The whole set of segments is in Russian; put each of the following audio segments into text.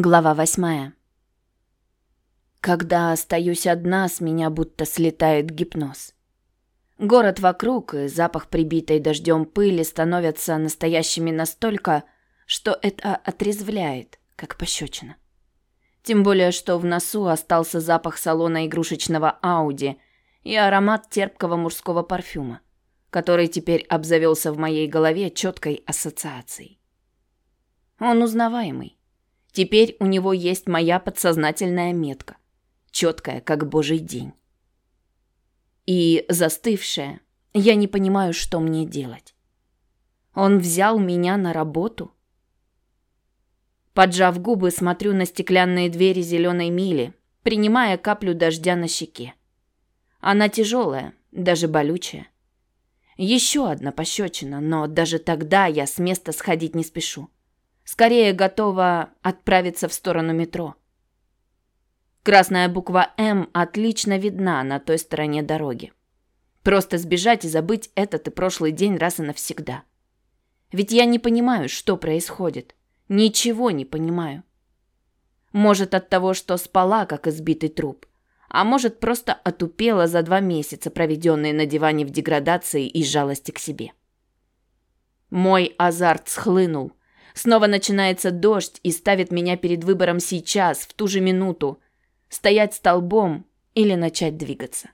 Глава восьмая. Когда остаюсь одна, с меня будто слетает гипноз. Город вокруг и запах прибитой дождем пыли становятся настоящими настолько, что это отрезвляет, как пощечина. Тем более, что в носу остался запах салона игрушечного Ауди и аромат терпкого мужского парфюма, который теперь обзавелся в моей голове четкой ассоциацией. Он узнаваемый Теперь у него есть моя подсознательная метка, четкая, как божий день. И застывшая, я не понимаю, что мне делать. Он взял меня на работу? Поджав губы, смотрю на стеклянные двери зеленой мили, принимая каплю дождя на щеке. Она тяжелая, даже болючая. Еще одна пощечина, но даже тогда я с места сходить не спешу. Скорее готова отправиться в сторону метро. Красная буква «М» отлично видна на той стороне дороги. Просто сбежать и забыть этот и прошлый день раз и навсегда. Ведь я не понимаю, что происходит. Ничего не понимаю. Может, от того, что спала, как избитый труп. А может, просто отупела за два месяца, проведенные на диване в деградации и жалости к себе. Мой азарт схлынул, Снова начинается дождь и ставит меня перед выбором сейчас, в ту же минуту. Стоять столбом или начать двигаться.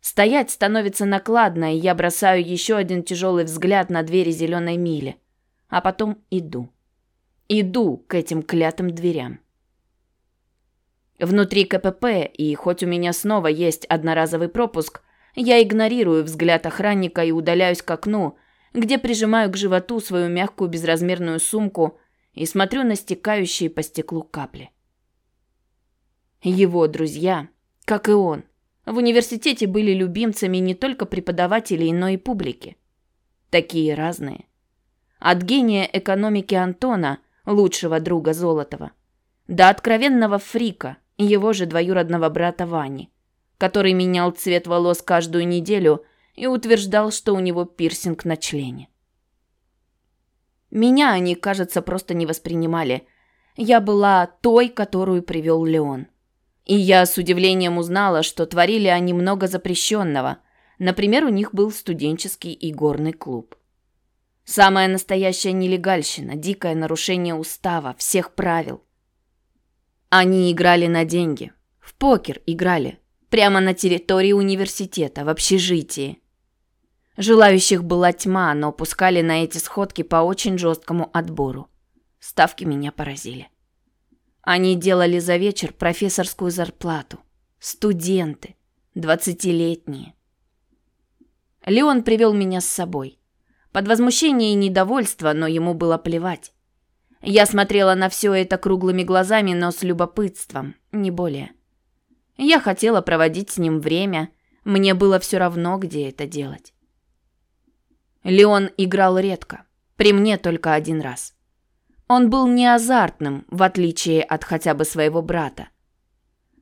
Стоять становится накладно, и я бросаю еще один тяжелый взгляд на двери зеленой мили. А потом иду. Иду к этим клятым дверям. Внутри КПП, и хоть у меня снова есть одноразовый пропуск, я игнорирую взгляд охранника и удаляюсь к окну, где прижимаю к животу свою мягкую безразмерную сумку и смотрю на стекающие по стеклу капли. Его друзья, как и он, в университете были любимцами не только преподавателей, но и публики. Такие разные. От гения экономики Антона, лучшего друга Золотова, до откровенного фрика, его же двоюродного брата Вани, который менял цвет волос каждую неделю – и утверждал, что у него пирсинг на члене. Меня они, кажется, просто не воспринимали. Я была той, которую привел Леон. И я с удивлением узнала, что творили они много запрещенного. Например, у них был студенческий и горный клуб. Самая настоящая нелегальщина, дикое нарушение устава, всех правил. Они играли на деньги. В покер играли. Прямо на территории университета, в общежитии. Желающих была тьма, но пускали на эти сходки по очень жесткому отбору. Ставки меня поразили. Они делали за вечер профессорскую зарплату. Студенты, двадцатилетние. Леон привел меня с собой. Под возмущение и недовольство, но ему было плевать. Я смотрела на все это круглыми глазами, но с любопытством, не более. Я хотела проводить с ним время, мне было все равно, где это делать. Леон играл редко, при мне только один раз. Он был не азартным, в отличие от хотя бы своего брата.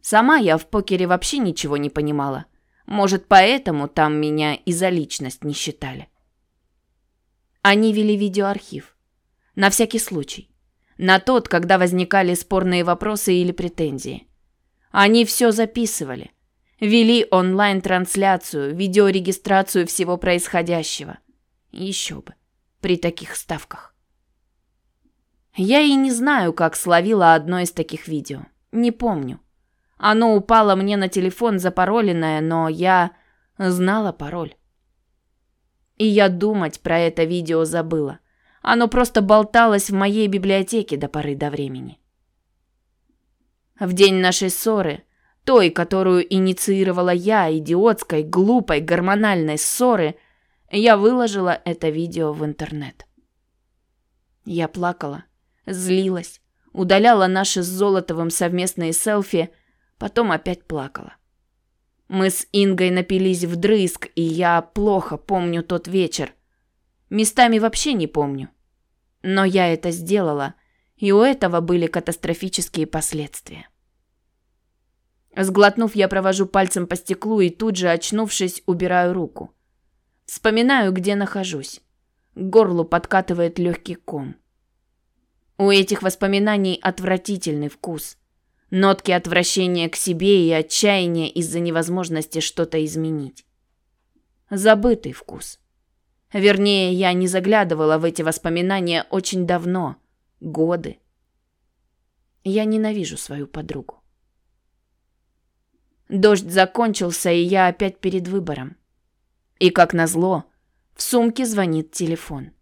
Сама я в покере вообще ничего не понимала. Может, поэтому там меня и за личность не считали. Они вели видеоархив. На всякий случай. На тот, когда возникали спорные вопросы или претензии. Они все записывали. Вели онлайн-трансляцию, видеорегистрацию всего происходящего. Еще бы. При таких ставках. Я и не знаю, как словила одно из таких видео. Не помню. Оно упало мне на телефон запароленное, но я знала пароль. И я думать про это видео забыла. Оно просто болталось в моей библиотеке до поры до времени. В день нашей ссоры, той, которую инициировала я, идиотской, глупой, гормональной ссоры, я выложила это видео в интернет. Я плакала, злилась, удаляла наши с Золотовым совместные селфи, потом опять плакала. Мы с Ингой напились вдрызг, и я плохо помню тот вечер. Местами вообще не помню. Но я это сделала, и у этого были катастрофические последствия. Сглотнув, я провожу пальцем по стеклу и тут же, очнувшись, убираю руку. Вспоминаю, где нахожусь. К горлу подкатывает легкий ком. У этих воспоминаний отвратительный вкус. Нотки отвращения к себе и отчаяния из-за невозможности что-то изменить. Забытый вкус. Вернее, я не заглядывала в эти воспоминания очень давно, годы. Я ненавижу свою подругу. Дождь закончился, и я опять перед выбором. И как назло, в сумке звонит телефон.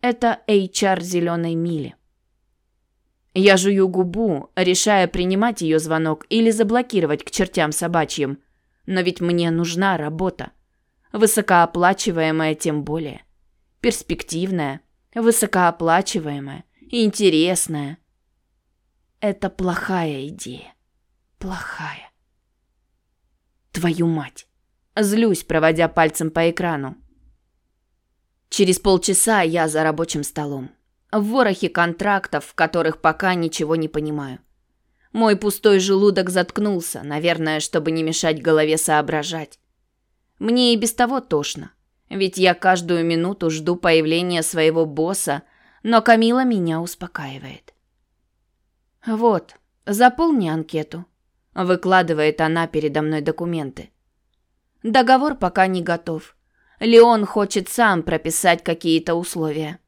Это HR зеленой мили. Я жую губу, решая принимать ее звонок или заблокировать к чертям собачьим. Но ведь мне нужна работа. Высокооплачиваемая тем более. Перспективная, высокооплачиваемая, интересная. Это плохая идея. Плохая. Твою мать. Злюсь, проводя пальцем по экрану. Через полчаса я за рабочим столом. В ворохе контрактов, в которых пока ничего не понимаю. Мой пустой желудок заткнулся, наверное, чтобы не мешать голове соображать. Мне и без того тошно. Ведь я каждую минуту жду появления своего босса, но Камила меня успокаивает. Вот, заполни анкету. Выкладывает она передо мной документы. Договор пока не готов. Леон хочет сам прописать какие-то условия.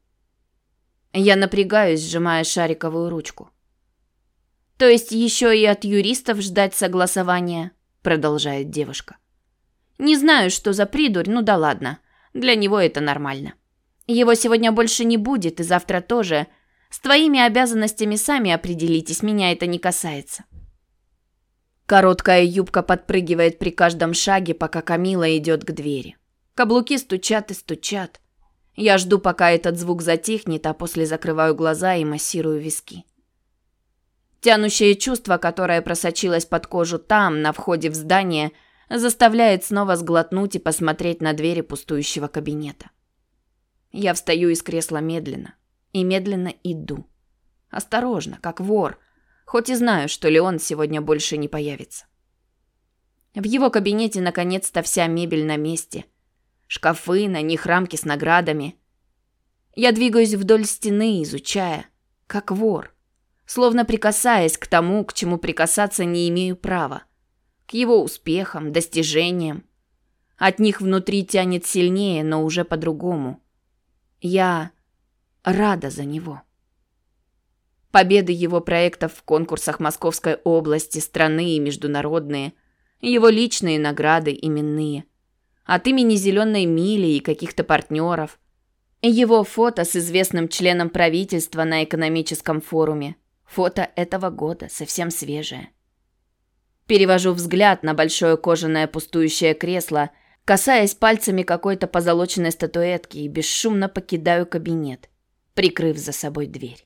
Я напрягаюсь, сжимая шариковую ручку. То есть еще и от юристов ждать согласования, продолжает девушка. Не знаю, что за придурь, ну да ладно. Для него это нормально. Его сегодня больше не будет, и завтра тоже. С твоими обязанностями сами определитесь, меня это не касается. Короткая юбка подпрыгивает при каждом шаге, пока Камила идет к двери. Каблуки стучат и стучат. Я жду, пока этот звук затихнет, а после закрываю глаза и массирую виски. Тянущее чувство, которое просочилось под кожу там, на входе в здание – заставляет снова сглотнуть и посмотреть на двери пустующего кабинета. Я встаю из кресла медленно и медленно иду. Осторожно, как вор, хоть и знаю, что Леон сегодня больше не появится. В его кабинете наконец-то вся мебель на месте. Шкафы, на них рамки с наградами. Я двигаюсь вдоль стены, изучая, как вор, словно прикасаясь к тому, к чему прикасаться не имею права к его успехам, достижениям. От них внутри тянет сильнее, но уже по-другому. Я рада за него. Победы его проектов в конкурсах Московской области, страны и международные, его личные награды именные. От имени Зеленой Мили и каких-то партнеров. Его фото с известным членом правительства на экономическом форуме. Фото этого года, совсем свежее. Перевожу взгляд на большое кожаное пустующее кресло, касаясь пальцами какой-то позолоченной статуэтки и бесшумно покидаю кабинет, прикрыв за собой дверь.